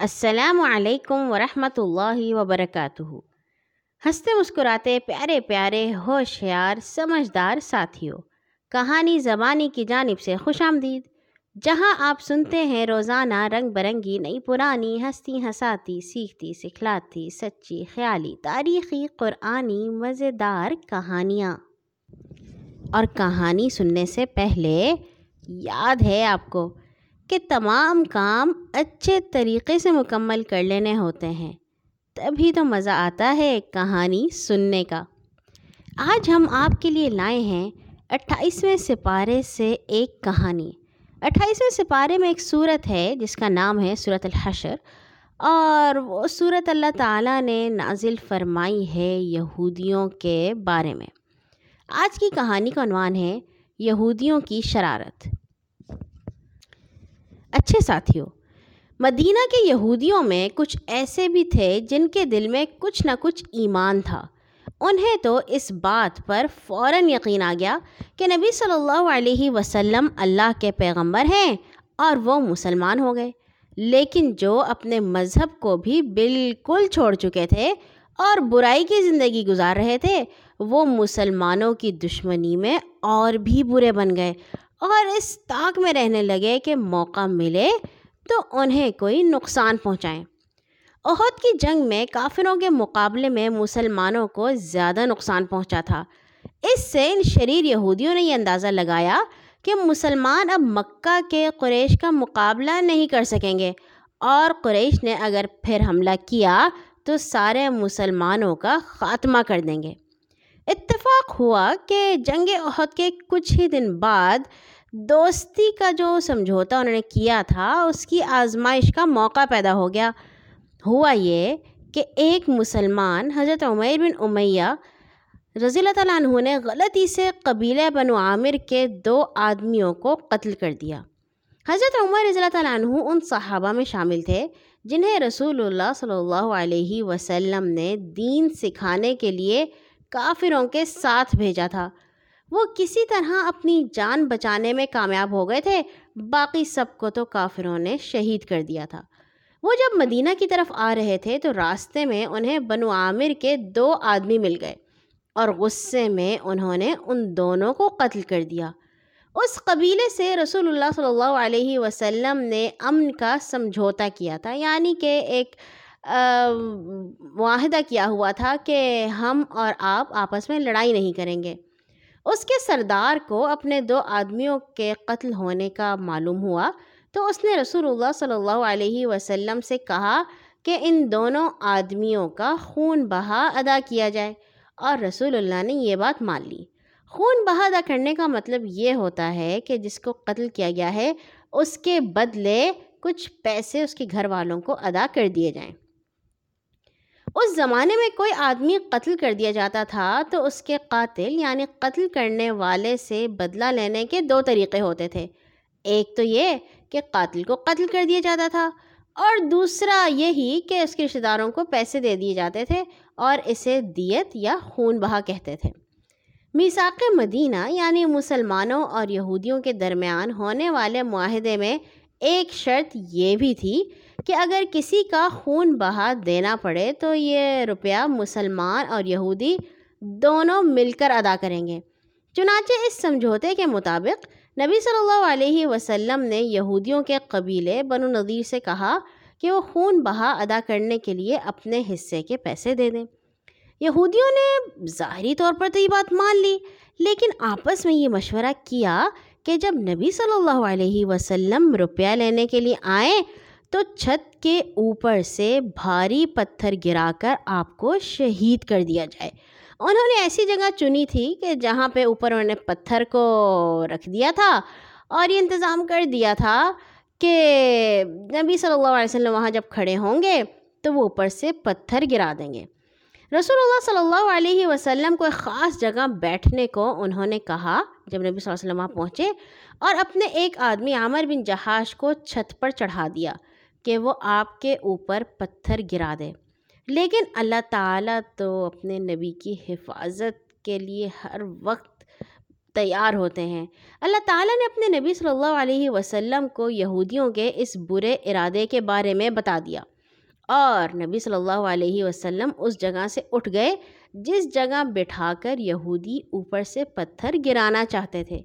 السلام علیکم ورحمۃ اللہ وبرکاتہ۔ ہنستے مسکراتے پیارے پیارے ہوشیار سمجھدار ساتھیوں، کہانی زبانی کی جانب سے خوش آمدید۔ جہاں آپ سنتے ہیں روزانہ رنگ برنگی، نئی پرانی ہستی ہساتی سیکھتی، سکھلاتی، سچی، خیالی، تاریخی، قرآنی، مزیدار کہانیاں۔ اور کہانی سننے سے پہلے یاد ہے آپ کو کہ تمام کام اچھے طریقے سے مکمل کر لینے ہوتے ہیں۔ تبھی تو مزہ آتا ہے کہانی سننے کا۔ آج ہم آپ کے لیے لائے ہیں اٹھائیسویں سپارے سے ایک کہانی۔ اٹھائیسویں سپارے میں ایک صورت ہے جس کا نام ہے صورت الحشر۔ اور وہ صورت اللہ تعالیٰ نے نازل فرمائی ہے یہودیوں کے بارے میں۔ آج کی کہانی کا عنوان ہے یہودیوں کی شرارت۔ اچھے ساتھیوں، مدینہ کے یہودیوں میں کچھ ایسے بھی تھے جن کے دل میں کچھ نہ کچھ ایمان تھا۔ انہیں تو اس بات پر فوراً یقین آ گیا کہ نبی صلی اللہ علیہ وسلم اللہ کے پیغمبر ہیں اور وہ مسلمان ہو گئے۔ لیکن جو اپنے مذہب کو بھی بالکل چھوڑ چکے تھے اور برائی کی زندگی گزار رہے تھے، وہ مسلمانوں کی دشمنی میں اور بھی برے بن گئے۔ اور اس طاق میں رہنے لگے کہ موقع ملے تو انہیں کوئی نقصان پہنچائیں عہد کی جنگ میں کافروں کے مقابلے میں مسلمانوں کو زیادہ نقصان پہنچا تھا۔ اس سے ان شریر یہودیوں نے یہ اندازہ لگایا کہ مسلمان اب مکہ کے قریش کا مقابلہ نہیں کر سکیں گے۔ اور قریش نے اگر پھر حملہ کیا تو سارے مسلمانوں کا خاتمہ کر دیں گے۔ اتفاق ہوا کہ جنگ عہد کے کچھ ہی دن بعد دوستی کا جو سمجھوتا انہوں نے کیا تھا، اس کی آزمائش کا موقع پیدا ہو گیا۔ ہوا یہ کہ ایک مسلمان، حضرت عمیر بن امیہ رضی اللہ تعالیٰ عنہ نے غلطی سے قبیلہ بنو عامر کے دو آدمیوں کو قتل کر دیا۔ حضرت عمر رضی اللہ تعالیٰ عنہ ان صحابہ میں شامل تھے، جنہیں رسول اللہ صلی اللہ علیہ وسلم نے دین سکھانے کے لیے کافروں کے ساتھ بھیجا تھا۔ وہ کسی طرح اپنی جان بچانے میں کامیاب ہو گئے تھے۔ باقی سب کو تو کافروں نے شہید کر دیا تھا۔ وہ جب مدینہ کی طرف آ رہے تھے تو راستے میں انہیں بنو عامر کے دو آدمی مل گئے اور غصے میں انہوں نے ان دونوں کو قتل کر دیا۔ اس قبیلے سے رسول اللہ صلی اللہ علیہ وسلم نے امن کا سمجھوتا کیا تھا یعنی کہ ایک معاہدہ کیا ہوا تھا کہ ہم اور آپ آپس میں لڑائی نہیں کریں گے۔ اس کے سردار کو اپنے دو آدمیوں کے قتل ہونے کا معلوم ہوا۔ تو اس نے رسول اللہ صلی اللہ علیہ وسلم سے کہا کہ ان دونوں آدمیوں کا خون بہا ادا کیا جائے۔ اور رسول اللہ نے یہ بات مان لی۔ خون بہا ادا کرنے کا مطلب یہ ہوتا ہے کہ جس کو قتل کیا گیا ہے، اس کے بدلے کچھ پیسے اس کے گھر والوں کو ادا کر دیے جائیں۔ اس زمانے میں کوئی آدمی قتل کر دیا جاتا تھا تو اس کے قاتل یعنی قتل کرنے والے سے بدلہ لینے کے دو طریقے ہوتے تھے۔ ایک تو یہ کہ قاتل کو قتل کر دیا جاتا تھا اور دوسرا یہی کہ اس کے رشتہ داروں کو پیسے دے دیے جاتے تھے اور اسے دیت یا خون بہا کہتے تھے۔ میساق مدینہ یعنی مسلمانوں اور یہودیوں کے درمیان ہونے والے معاہدے میں ایک شرط یہ بھی تھی کہ اگر کسی کا خون بہا دینا پڑے تو یہ روپیہ مسلمان اور یہودی دونوں مل کر ادا کریں گے۔ چنانچہ اس سمجھوتے کے مطابق نبی صلی اللہ علیہ وسلم نے یہودیوں کے قبیلے بن و نظیر سے کہا کہ وہ خون بہا ادا کرنے کے لیے اپنے حصے کے پیسے دے دیں۔ یہودیوں نے ظاہری طور پر تو یہ بات مان لی، لیکن آپس میں یہ مشورہ کیا کہ جب نبی صلی اللہ علیہ وسلم روپیہ لینے کے لیے آئیں تو چھت کے اوپر سے بھاری پتھر گرا کر آپ کو شہید کر دیا جائے۔ انہوں نے ایسی جگہ چنی تھی کہ جہاں پہ اوپر انہوں نے پتھر کو رکھ دیا تھا اور یہ انتظام کر دیا تھا کہ نبی صلی اللہ علیہ وسلم وہاں جب کھڑے ہوں گے تو وہ اوپر سے پتھر گرا دیں گے۔ رسول اللہ صلی اللہ علیہ وسلم کو ایک خاص جگہ بیٹھنے کو انہوں نے کہا، جب نبی صلی اللہ علیہ وسلم وہاں پہنچے اور اپنے ایک آدمی عامر بن جہاش کو چھت پر چڑھا دیا کہ وہ آپ کے اوپر پتھر گرا دے۔ لیکن اللہ تعالیٰ تو اپنے نبی کی حفاظت کے لیے ہر وقت تیار ہوتے ہیں۔ اللہ تعالیٰ نے اپنے نبی صلی اللہ علیہ وسلم کو یہودیوں کے اس برے ارادے کے بارے میں بتا دیا۔ اور نبی صلی اللہ علیہ وسلم اس جگہ سے اٹھ گئے، جس جگہ بٹھا کر یہودی اوپر سے پتھر گرانا چاہتے تھے۔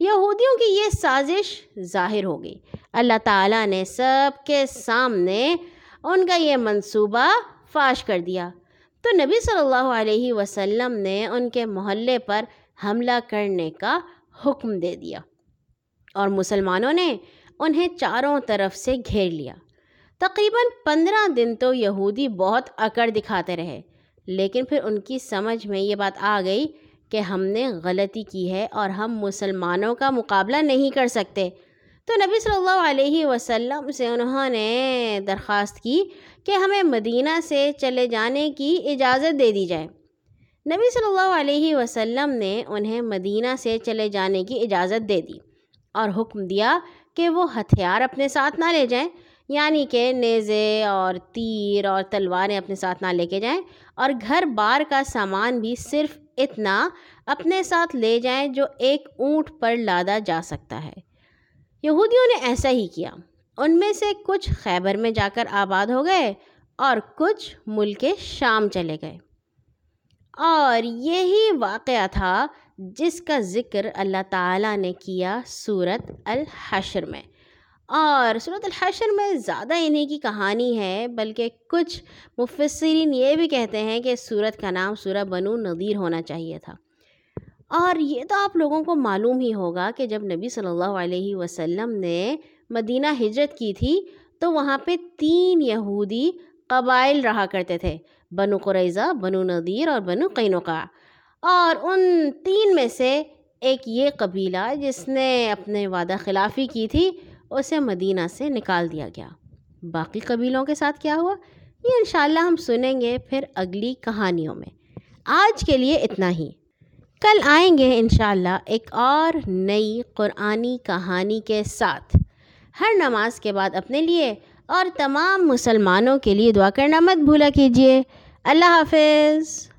یہودیوں کی یہ سازش ظاہر ہو گئی۔ اللہ تعالیٰ نے سب کے سامنے ان کا یہ منصوبہ فاش کر دیا۔ تو نبی صلی اللہ علیہ وسلم نے ان کے محلے پر حملہ کرنے کا حکم دے دیا اور مسلمانوں نے انہیں چاروں طرف سے گھیر لیا۔ تقریباً پندرہ دن تو یہودی بہت اکڑ دکھاتے رہے، لیکن پھر ان کی سمجھ میں یہ بات آ گئی کہ ہم نے غلطی کی ہے اور ہم مسلمانوں کا مقابلہ نہیں کر سکتے۔ تو نبی صلی اللہ علیہ وسلم سے انہوں نے درخواست کی کہ ہمیں مدینہ سے چلے جانے کی اجازت دے دی جائے۔ نبی صلی اللہ علیہ وسلم نے انہیں مدینہ سے چلے جانے کی اجازت دے دی اور حکم دیا کہ وہ ہتھیار اپنے ساتھ نہ لے جائیں۔ یعنی کہ نیزے اور تیر اور تلواریں اپنے ساتھ نہ لے کے جائیں اور گھر بار کا سامان بھی صرف اتنا اپنے ساتھ لے جائیں جو ایک اونٹ پر لادا جا سکتا ہے۔ یہودیوں نے ایسا ہی کیا۔ ان میں سے کچھ خیبر میں جا کر آباد ہو گئے اور کچھ ملک شام چلے گئے۔ اور یہی واقعہ تھا جس کا ذکر اللہ تعالیٰ نے کیا صورت الحشر میں۔ اور صورت الحشر میں زیادہ انہیں کی کہانی ہے، بلکہ کچھ مفسرین یہ بھی کہتے ہیں کہ صورت کا نام سورہ بنو نذیر ہونا چاہیے تھا۔ اور یہ تو آپ لوگوں کو معلوم ہی ہوگا کہ جب نبی صلی اللہ علیہ وسلم نے مدینہ ہجرت کی تھی، تو وہاں پہ تین یہودی قبائل رہا کرتے تھے، بنو قریضہ بنو نذیر اور بنو قینقاع۔ اور ان تین میں سے ایک یہ قبیلہ جس نے اپنے وعدہ خلافی کی تھی اسے مدینہ سے نکال دیا گیا۔ باقی قبیلوں کے ساتھ کیا ہوا؟ یہ انشاءاللہ ہم سنیں گے پھر اگلی کہانیوں میں۔ آج کے لیے اتنا ہی۔ کل آئیں گے انشاءاللہ ایک اور نئی قرآنی کہانی کے ساتھ۔ ہر نماز کے بعد اپنے لیے اور تمام مسلمانوں کے لیے دعا کرنا مت بھولا کیجیے۔ اللہ حافظ۔